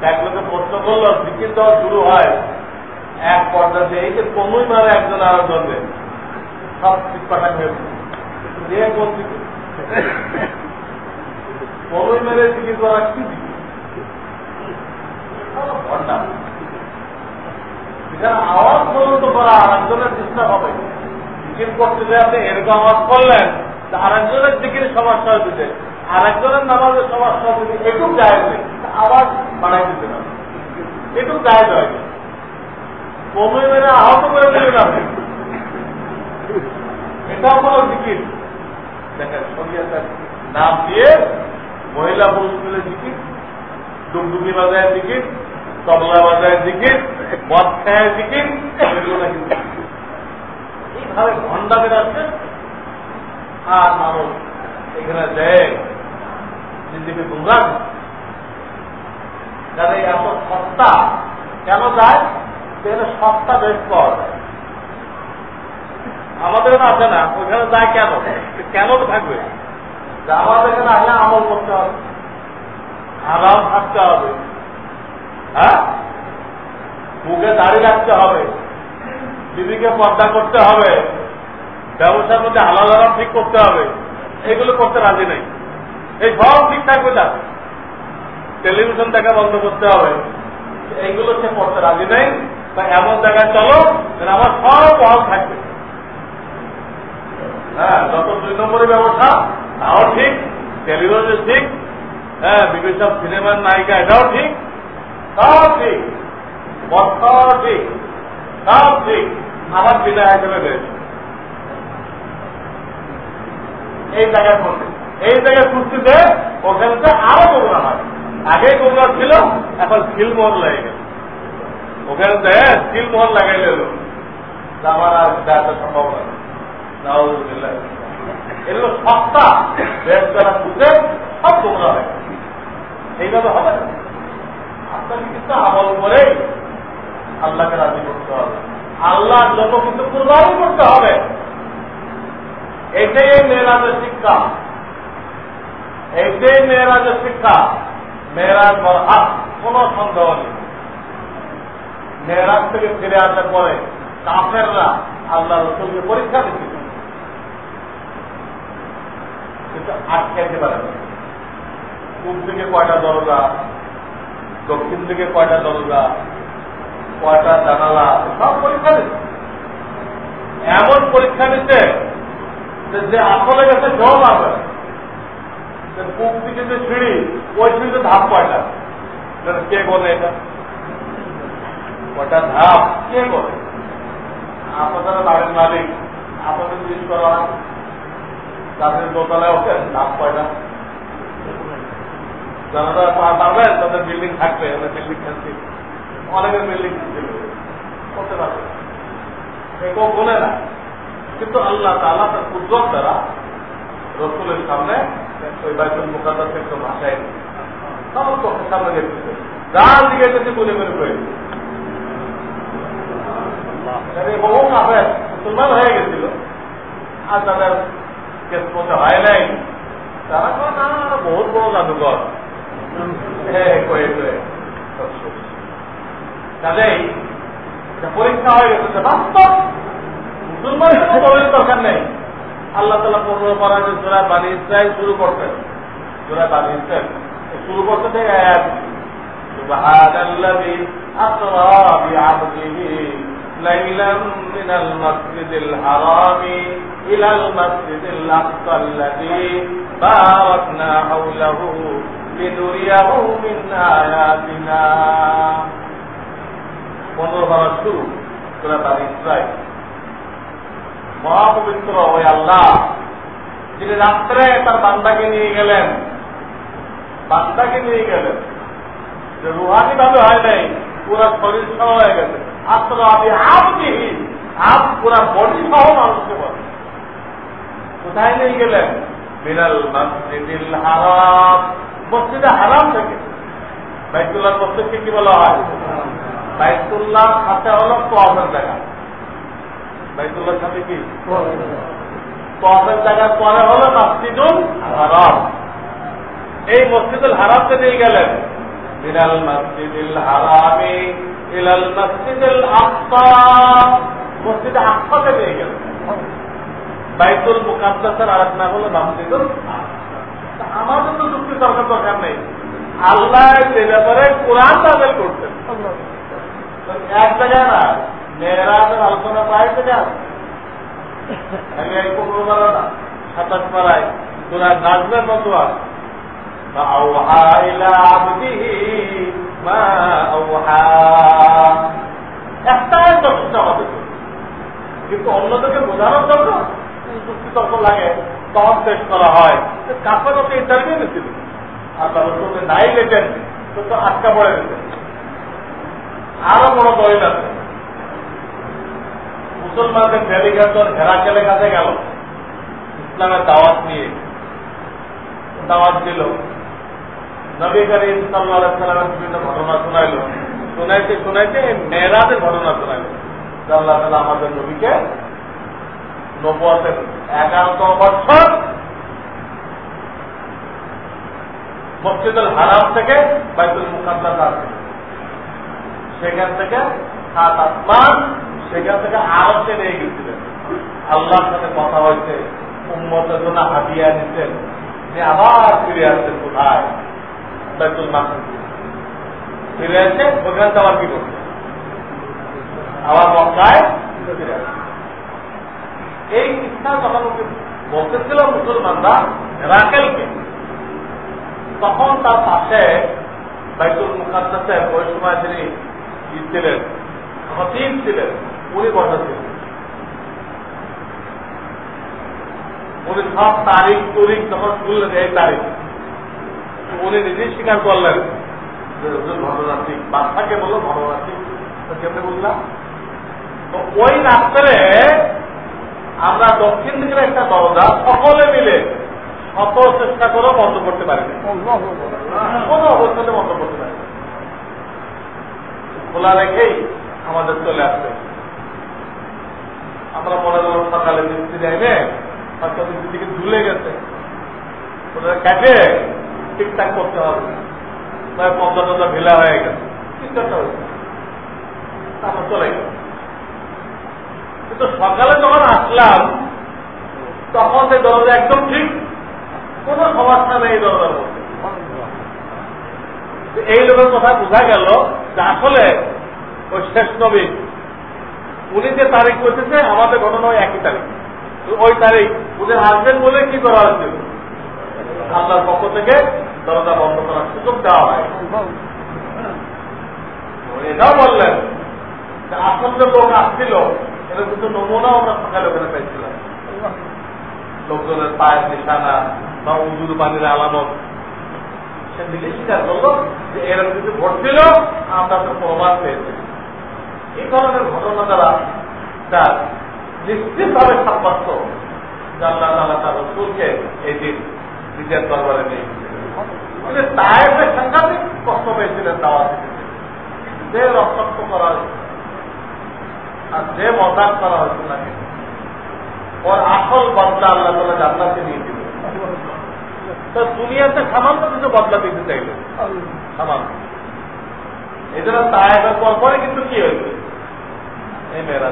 এক লোকে প্রশ্ন করল, জিকির দেওয়া শুরু হয় এক পর্যায়ে এই যে কোনোই মারে একজন আরও জন্মে সব ঠিক পাঠান হয়েছে দিকে কোনোই মেরে জিকির করা কি দিকে ঘণ্টা আওয়াজ পর্যন্ত করা আর একজনের চেষ্টা হবে। জিকির করতে যে আপনি এরকম আওয়াজ করলেন আর একজনের জিকির সমস্যা হয়েছে আর একজনের নামাজের সমস্যা হয়েছে এটুক নেই। আওয়াজ বাড়াই দিতে না এটুক যায় হয়। কমে মেরে আহত করে দিলেন আপনি। এটাও কোনো জিকির। দেখেন, শরীয়তের নাম দিয়ে মহিলা পুরুষ মিলে জিকির ডুবডুবি বাজায় জিকির তবলা বাজায় জিকির মদ খায় জিকির এইভাবে ঘণ্টা বেরাচ্ছে আর মানুষ এখানে দেয় জিন্দিকে গুমরাহ যারা এত সস্তা, কেন যায়? সেখানে সস্তা বেশ পাওয়া যায়। আমাদের আছে না, ওইখানে যায় কেন? কেন থাকবে? আমাদের এখানে আসলে আমল করতে হবে। আরাম থাকতে হবে। হ্যাঁ? মুখে দাড়ি রাখতে হবে। দিদিকে পর্দা করতে হবে। ব্যবসার মধ্যে হালাল আরাম ঠিক করতে হবে। এগুলো করতে রাজি নেই। এই সব ঠিক থাকবে যা টেলিভিশন দেখা বন্ধ করতে হবে। এইগুলো সে করতে রাজি নেই। বা এমন জায়গায় চলো আমার সব বহাল থাকবে। হ্যাঁ যত দুই নম্বরের ব্যবসা, তাও ঠিক। টেলিভিশন ঠিক। হ্যাঁ বিভিন্ন সিনেমার নায়িকা, এটাও ঠিক। ঠিক বছর ঠিক সব ঠিক আমার বিনা হিসেবে রয়েছে। এই জায়গায় করছে এই জায়গায় কুস্তিতে ওখানটা আরও গোমরা হয়। আগে গোমরা ছিল, এখন খিলমোহর লেগে। গেল ওখানে দেয় খিলমোহর লাগাই গেল আমার আর দেখা সম্ভব নয় এগুলো সস্তা বেশ যারা বুঝে সব গোমরা হয়। এইভাবে হবে না। আপনাকে কিন্তু আমল করে আল্লাহকে রাজি করতে হবে। আল্লাহ যত কিন্তু কুরবানি করতে হবে, এটাই মেয়েরাজের শিক্ষা। এইটাই মেয়েরাজের শিক্ষা। মেয়েরাজ হাত কোন সন্দেহ নেই। মেয়েরাজ থেকে ফিরে আসার পরে কাফেররা আল্লাহ রসুলকে পরীক্ষা দিচ্ছিল কিন্তু আটকাইতে পারে না। থেকে কয়টা দরজা? দক্ষিণ থেকে কয়টা দরজা? কয়টা জানালা? সব পরীক্ষা দিচ্ছে। এমন পরীক্ষা দিচ্ছে যে আসলে গেছে জল পাবে পূব দিকে যে সিঁড়ি, ওই সিঁড়িতে ধাপ কয়টা কে বলে এটা? কয়টা ধাপ? কে বলে? আপনাদের বাড়ির মালিক, আপনাদের জিজ্ঞেস করা হয়। তাদের দোতলায় ওঠেন ধাপ কয়টা যারা পারবেন তাদের বিল্ডিং থাকবে বিল্ডিং থাকবে। অনেকের বিল্ডিং পারবে। কেউ বলে না। কিন্তু আল্লাহ তালা তার কুদরত দ্বারা রসুলের সামনে ওই বাইতুল মুখাদার একটু ভাষায় সমস্ত সামনে দেখতেছে যার দিকে যেতে বলে বের করে। মুসলমান হয়ে গেছিল। আর তাদের কেস করতে হয় নাই। তারা না বহুত বড় জাদুঘর। কাজেই পরীক্ষা হয়ে গেছে বাস্তব মুসলমানের কোনো দলের দরকার নেই আল্লাহ তালা পনেরো পারা যে জোড়া বানি ইসরায়েল শুরু করতেন জোড়া বানি ইসরায়েল শুরু করতে থেকে এক سبحان الذي أسرى بعبده ليلا من المسجد الحرام إلى المسجد الأقصى الذي باركنا حوله লিনুরিয়াহু মিন আয়াতিনা পনেরো বারার শুরু, সুরা মহাপবিত্র ওই আল্লাহ, যিনি রাত্রে তার বান্দাকে নিয়ে গেলেন। বান্দাকে নিয়ে গেলেন। যে রুহানি ভাবে হয় নাই, পুরো শরীর সহ হয়ে গেছে। আসলে আমি আপনিহীন আপ পুরা বডি সহ মানুষকে বলে। কোথায় নিয়ে গেলেন? বিড়াল মসজিদিল হারাম। মসজিদে হারাম থেকে। বাইতুল্লাহ মসজিদকে কি বলা হয়? বাইতুল্লাহ সাথে হলো তোয়াফের জায়গা। বাইতুল্লাহর সাথে কি? তোয়াফের জায়গার পরে হলো মসজিদুল হারাম। এই মসজিদুল হারামকে নিয়ে গেলেন? মিনাল মসজিদুল হারামে ইলাল মসজিদুল আকসা। মসজিদে আকসাকে নিয়ে গেলেন? বাইতুল মুকাদ্দাসের আর নাম হলো মসজিদুল আমাদের তো যুক্তি তর্কের দরকার নেই। আল্লাহ সে ব্যাপারে কোরআন তাদের করতেন এক জায়গায় না, মেয়েরাজের আলোচনা প্রায় জায়গা আমি এক পনেরো না, সাতাশ পাড়ায় তোরা নাচবেন মতো আর একটা কিন্তু অন্যদেরকে বোঝানোর জন্য যুক্তি তর্ক লাগে তখন পেশ করা হয় কাছে কত ইন্টারভিউ আল্লাহ রসুলকে নাই লেখেন তো তো আটকা পড়ে গেছে আরও বড় দলিল আছে মুসলমানদের ডেলিগেশন হেরাকেলের কাছে গেল ইসলামের দাওয়াত নিয়ে দাওয়াত দিল নবী করিম সাল্লাহ সাল্লামের বিভিন্ন ঘটনা শোনাইল শোনাইতে শোনাইতে মেয়েরাদের ঘটনা শোনাইল আল্লাহ তালা আমাদের নবীকে এগারোতম বছর মসজিদুল হারাম থেকে বাইতুল মুকাদ্দাস আছে সেখান থেকে সাত আসমান সেখান থেকে আরতে নিয়ে গেছিলেন। আল্লাহর সাথে কথা হয়েছে, উম্মতের জন্য হাতিয়া নিতেন যে আবার ফিরে আসছেন কোথায়? বাইতুল মাসুদ ফিরে আসছে ওখানে আবার কি করছে? আবার মক্কায় ফিরে আসছে। এই ইচ্ছা যখন বলতেছিল মুসলমানরা রাকেলকে, তখন তার পাশে বাইতুল মুখাদ্দাসের ওই সময় যিনি ছিলেন খতিব ছিলেন, উনি বসা ছিলেন। উনি সব তারিখ তরিখ যখন শুনলেন এই তারিখ, উনি নিজেই স্বীকার করলেন যে হুজুর ঘটনা ঠিক বাচ্চাকে বলল ঘটনা ঠিক কেমনে বুঝলাম? তো ওই রাত্রে আমরা দক্ষিণ দিকের একটা দরজা সকলে মিলে শত চেষ্টা করেও বন্ধ করতে পারি কোন অবস্থাতে বন্ধ করতে পারি খোলা রেখেই আমাদের চলে আসবে। আমরা মনে করলাম সকালে মিস্ত্রি যাইবে হয়তো মিস্ত্রি দিকে ঝুলে গেছে। ওদের কাটে ঠিকঠাক করতে হবে পদ্মা টদ্মা ঢিলা হয়ে গেছে। করতে হবে তারপর চলে গেল কিন্তু সকালে যখন আসলাম, তখন সেই দরজা একদম ঠিক কোন সমস্যা নেই দরজার মধ্যে। এই লোকের কথা বোঝা গেল যে আসলে ওই শেষ নবী, উনি যে তারিখ করতেছে আমাদের ঘটনা ওই একই তারিখ। ওই তারিখ উনি আসবেন বলে কি করা হয়েছিল আল্লাহর পক্ষ থেকে দরজা বন্ধ করার সুযোগ দেওয়া হয়। এটাও বললেন আসল যে লোক আসছিল এটা কিন্তু নমুনা আমরা সকালে ওখানে পেয়েছিলাম লোকজনের পায়ের নিশানা বা উজুর পানির আলামত। সে নিজে স্বীকার করল যে এরকম কিছু ঘটছিল, আমরা তো প্রমাণ পেয়েছি। এই ধরনের ঘটনা দ্বারা তার নিশ্চিতভাবে সাব্যস্ত আল্লাহ তালা তার রসুলকে এই দিন নিজের দরবারে নিয়ে তায়ের সাংঘাতিক কষ্ট পেয়েছিলেন দাওয়া থেকে যে রক্তাক্ত করা আর যে মজাক করা হয়েছে নাকি ওর আসল বদলা আল্লাহ তালা জান্নাতে নিয়ে দিল তো দুনিয়াতে সামান্য কিছু বদলা দিতে চাইল। সামান্য। এই জন্য পর পরে কিন্তু কি হয়েছে? এই মেয়েরা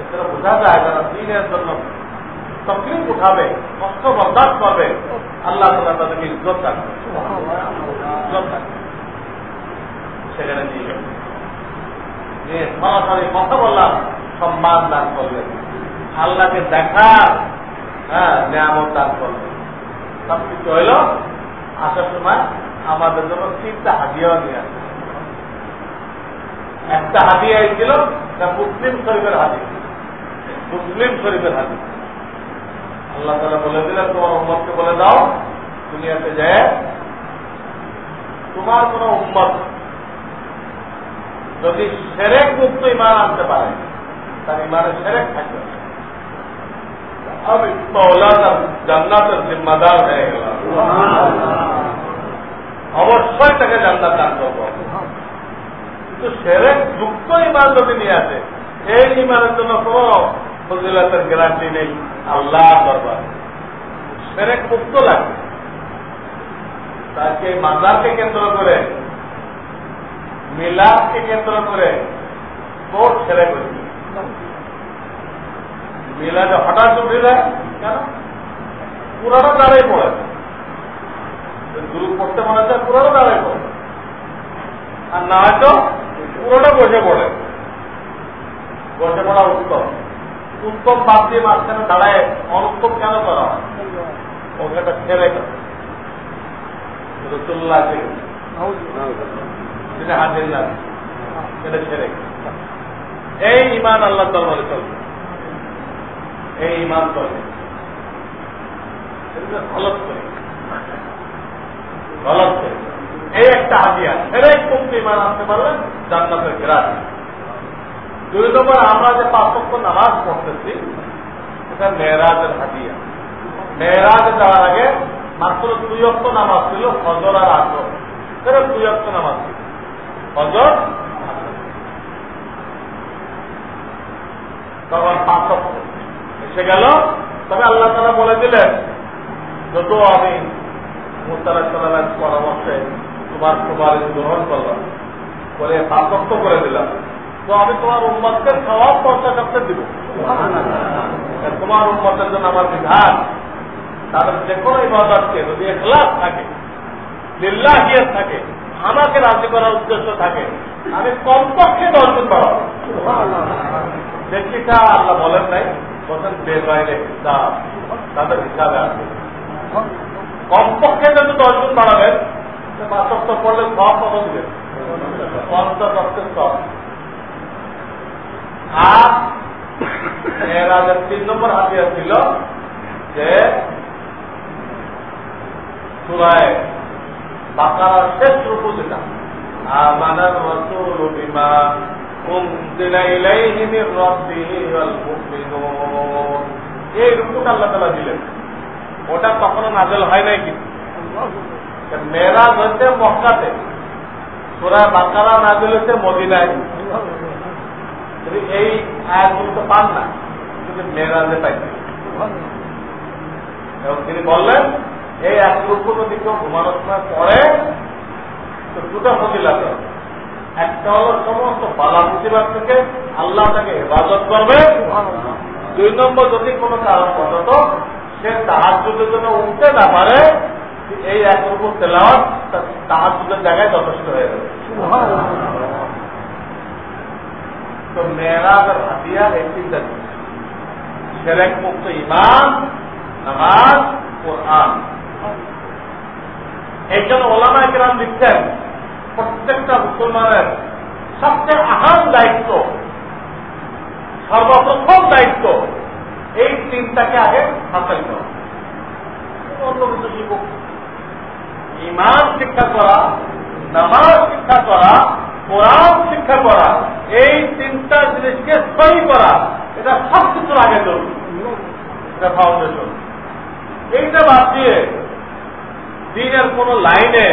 এছাড়া বোঝা যায় যারা দিনের জন্য তকলিফ উঠাবে, কষ্ট বরদাস্ত করবে, আল্লাহ তালা তাদেরকে ইজ্জত রাখবে সেখানে নিয়ে নিয়ে সরাসরি কথা বললাম, সম্মান দান করলেন। আল্লাহকে দেখার হ্যাঁ নিয়ামত দান করলেন। সব কিছু হইল, আসার সময় আমাদের জন্য তিনটা হাদিয়াও নিয়ে আসে। একটা হাদিয়া ছিল মুসলিম শরীফের হাদিয়া। মুসলিম শরীফের হাদিয়া। আল্লাহ তালা বলে দিলেন, তোমার উম্মতকে বলে দাও, দুনিয়াতে যায়। তোমার কোন উন্মত যদি সেরেক মুক্ত ইমান আনতে পারে তার ইমানের সেরেক থাকবে। আমি মৌলানা জান্নাতের জিম্মাদার হয়ে গেলাম। অবশ্যই তাকে জান্নাত দান করব। কিন্তু সেরেক যুক্ত ইমান যদি নিয়ে আসে এই ইমানের জন্য কোন ফজিলতের গ্যারান্টি নেই আল্লাহ দরবার। সেরেক মুক্ত লাগবে। তাকে মাজারকে কেন্দ্র করে মিলাদকে কেন্দ্র করে কোর্ট ছেড়ে করেছে মিলাদে হঠাৎ উঠে যায়, কেন? পুরাটা দাঁড়াই পড়ে। গ্রুপ পড়তে মনে হচ্ছে পুরোটা দাঁড়াই পড়ে। আর না হয়তো পুরোটা বসে পড়ে। বসে পড়া উত্তম। উত্তম বাদ দিয়ে মাঝখানে দাঁড়ায় অনুত্তম কেন করা হয়? ওকে একটা ছেড়ে রসুল্লাহ তিনি হাজির না। এটা ছেড়ে এই ইমান আল্লাহ দরবারে চলবে এই ইমান চলবে এই একটা হাতিয়ার। মুক্তি ইমান আনতে জান্নাতের গ্রাস। দুই নম্বর, আমরা যে পার্থক্য নামাজ পড়তেছি, এটা মেয়েরাজের হাতিয়া মেয়েরাজে যাওয়ার আগে মাত্র দুই অক্ট নামাজ ছিল, ফজর আর আসর। দুই অক্ট নামাজ ছিল। ফজর তখন পার্থক্য এসে গেল। তবে আল্লাহ তারা বলে দিলেন যত আমি পরামর্শে তোমার তোমার গ্রহণ করলাম বলে পার্থক্য করে দিলাম তো আমি তোমার উন্মতকে সব পর্চা করতে দিব। তোমার উন্মতের জন্য আমার বিধান তাদের যে কোনো ইবাদতকে যদি এখলাস থাকে লিল্লাহিয়ত থাকে আমাকে রাজি করার উদ্দেশ্য থাকে। আমি কমপক্ষে দর্শন বাড়াবো ব্যক্তিটা আল্লাহ বলেন নাই বলছেন বের বাইরে হিসাব তাদের হিসাবে আছে। কমপক্ষে যদি দর্শন বাড়াবেন পাঁচক পড়লে সব কত দিবেন? পঞ্চাশ সব। আর এরাজের তিন নম্বর হাতিয়ার ছিল যে সুরায় বাকারার শেষ রূপ যেটা। আমানার রসুল বিমা এই রূপটা আল্লাহ তালা দিলেন। ওটা তখন নাজল হয় নাই কিন্তু। মেয়েরাজ হচ্ছে মক্কাতে। সোরা বাকারা নাজল হচ্ছে মদিনায়। এই আয়াতগুলো তো পান না। কিন্তু মেয়েরাজে পাইতেন এবং তিনি বললেন এই এক রূপ যদি কেউ ঘুমানোর পড়ে তো দুটো ফজিলাতে একটা হলো সমস্ত বালা মুসিবাদ থেকে আল্লাহ তাকে হেফাজত করবে। দুই নম্বর, যদি কোনো কারণ বলত সে তাহার যুগের জন্য উঠতে না পারে এই এক রকম তেলাওয়াত তাহার যুগের জায়গায় যথেষ্ট হয়ে যাবে। তো মেয়েরাজের হাতিয়ার এই তিনটা জিনিস। সেরেক মুক্ত ইমান, নামাজ, কোরআন। এই জন্য ওলামা একরাম লিখছেন, প্রত্যেকটা মুসলমানের সবচেয়ে আহাম দায়িত্ব, সর্বপ্রথম দায়িত্ব, এই তিনটাকে আগে হাসিল করা অন্য কিছু শিখুক ইমান শিক্ষা করা, নামাজ শিক্ষা করা, কোরআন শিক্ষা করা, এই তিনটা জিনিসকে সহি করা, এটা সব কিছুর আগে জরুরি এটা ফাউন্ডেশন এইটা বাদ দিয়ে দিনের কোন লাইনে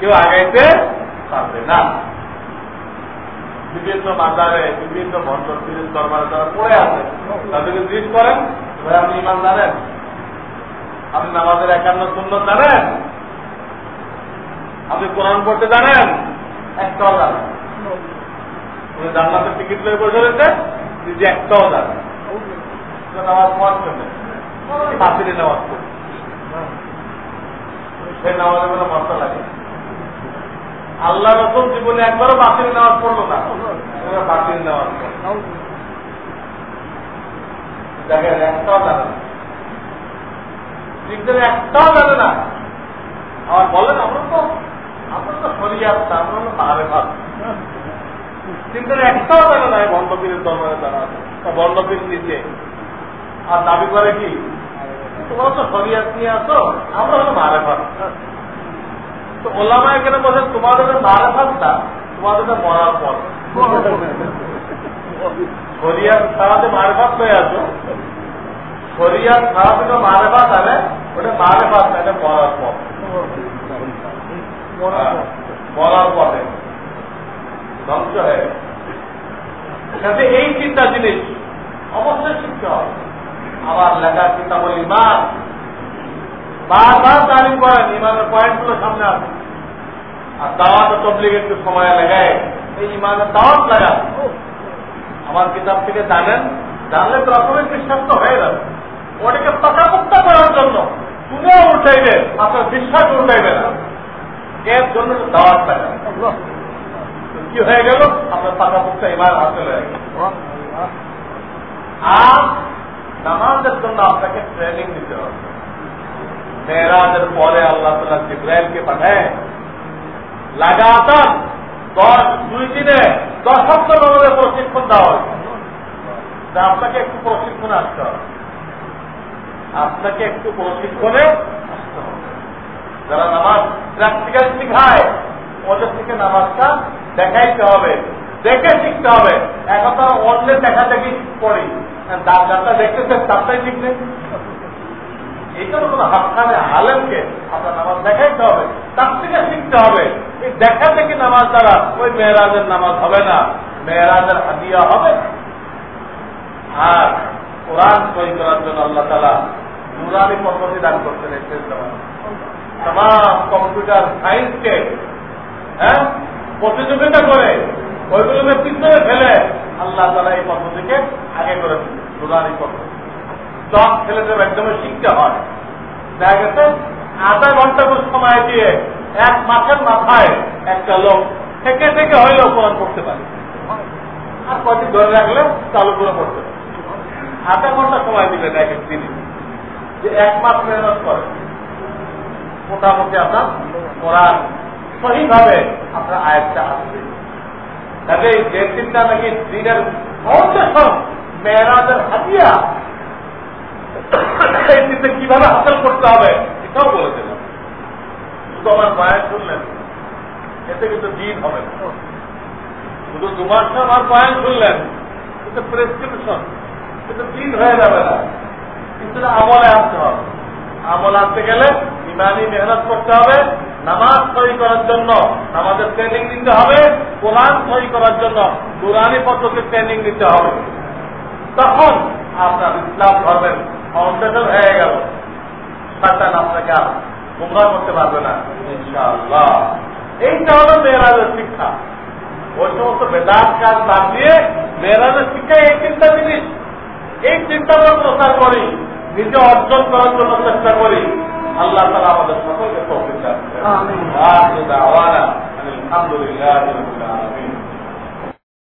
কেউ আগাইতে পারবে না। বিভিন্ন মাজারে বিভিন্ন ভণ্ডপীরের দরবারে তারা পড়ে আছে, তাদেরকে জিজ্ঞেস করেন, ভাই, আপনি ইমান জানেন? আপনি নামাজের একান্ন সুন্দর জানেন? আপনি কোরআন পড়তে জানেন? একটাও জানেন উনি জান্নাতের টিকিট লয়ে বসে রয়েছে, নিজে একটাও জানেন নামাজ পড়ার জন্য। বাতিলে নামাজ পড়ি। সেই নামাজের কোনো মশলা লাগে? আল্লাহ রকম জীবনে একবারও বাতিল নেওয়াজ পড়ল না। বাতিল নেওয়াজ দেখেন, একটাও জানে না। ঠিকদের একটাও জানে না। আমার বলেন, আমরা তো আমরা তো সরিয়ে আসতাম আমরা তো পাহাড়ে ভাব কিন্তু একটাও জানে না বন্ধপীরের দরবারে জানা বন্ধপীর নিচে। আর দাবি করে কি? তোমরা তো সরিয়াত নিয়ে আসো আমরা হলো মারে ভাব তো ওলামা এখানে বলে তোমাদের মারাফাতটা তোমাদের মরার পর। শরিয়ার ছাড়াতে মারেফাত হয়ে আসো শরিয়ার ছাড়া থেকে মারেফাত আনে ওটা মারেফাত না এটা মরার পর। হ্যাঁ, মরার পথে ধ্বংস হয়ে এই তিনটা জিনিস অবশ্যই শিখতে হবে। আবার লেখা কিতাবল ইমান বারবার তালিম করেন ইমানের পয়েন্টগুলো সামনে আসে। আর দাওয়াত তবলিগ একটু সময় লাগায়। এই ইমানের দাওয়াত লাগান। আমার কিতাব থেকে জানেন, জানলে তো রকমের বিশ্বাস তো হয়ে যাবে। ওটাকে পাকাপোক্তা করার জন্য তুমিও উঠাইবে, আপনার বিশ্বাস উঠাইবে না। এর জন্য দাওয়াত লাগান কি হয়ে গেল? আপনার পাকাপোক্তা ইমান হাসিল হয়ে গেল। আর নামাজের জন্য আপনাকে ট্রেনিং দিতে হবে। মেয়েরাজের পরে আল্লাহ তালা জিব্রাইলকে পাঠায়। লাগাতার দশ, দুই দিনে দশ সপ্তাহ প্রশিক্ষণ দেওয়া হয়েছে আপনাকে একটু প্রশিক্ষণে আসতে হবে। আপনাকে একটু প্রশিক্ষণে আসতে হবে। যারা নামাজ প্র্যাকটিক্যাল শিখায়, ওদের থেকে নামাজটা দেখাইতে হবে। দেখে শিখতে হবে। এখন তো অন্যের দেখা দেখি করি যারটা দেখতেছে তারটাই নেই এইটা কোনো হাতখানে আলেমকে আপনার নামাজ দেখাইতে হবে, তার থেকে শিখতে হবে। এই দেখা দেখি নামাজ দ্বারা ওই মেয়েরাজের নামাজ হবে না। মেয়েরাজের হাদিয়া হবে। আর কোরআন সই করার জন্য আল্লাহ তালা নুরানি পদ্ধতি দান করছেন এই শেষ। কম্পিউটার সায়েন্সকে হ্যাঁ প্রতিযোগিতা করে ওইগুলোকে পিছনে ফেলে, আল্লাহ তালা এই পথ থেকে আগে করেছেন নুরানি পদ্ধতি সব ছেলেদের একদমই শিখতে হয়। দেখা গেছে, আধা ঘণ্টা করে সময় দিয়ে এক মাসের মাথায় একটা লোক থেকে থেকে হইলেও কোরআন করতে পারে। আর কদিন ধরে রাখলে চালু করে পড়তে পারে। আধা ঘণ্টা সময় এক এক দিনে। যে এক মাস মেহনত করে। মোটামুটি আপনার কোরআন সহিভাবে আপনার আয়াতটা আসবে। দিনটা নাকি দিনের মেয়েরাজের হাতিয়া? এই কীভাবে হাসিল করতে হবে, এটাও বলে দিলাম শুধু আমার বয়ান শুনলেন এতে কিন্তু দিন হবে শুধু দু মাস আমার বয়ান শুনলেন কিন্তু প্রেসক্রিপশন কিন্তু দিন হয়ে যাবে না। কিন্তু আমলে আসতে হবে। আমল আসতে গেলে ইমানি মেহনত করতে হবে, নামাজ সহি করার জন্য আমাদের ট্রেনিং দিতে হবে, কোরআন সহি করার জন্য কোরআনি পদ্ধতির ট্রেনিং দিতে হবে। তখন আপনার ইসলাম ধর্মের ফাউন্ডেশন হয়ে গেল। শয়তান আপনাকে আর গুমরা করতে পারবে না, ইনশাআল্লাহ। এইটা হলো মেয়েরাজের শিক্ষা। ওই সমস্ত বেদাত কাজ বাদ দিয়ে মেয়েরাজের শিক্ষা এই তিনটা জিনিস। এই চিন্তা আমরা প্রচার করি। নিজে অর্জন করার জন্য চেষ্টা করি আল্লাহ তালা আমাদের সকলকে তৌফিক দান করেন। আমিন। আখির দাওয়ানা আলহামদুলিল্লাহি রাব্বিল আলামিন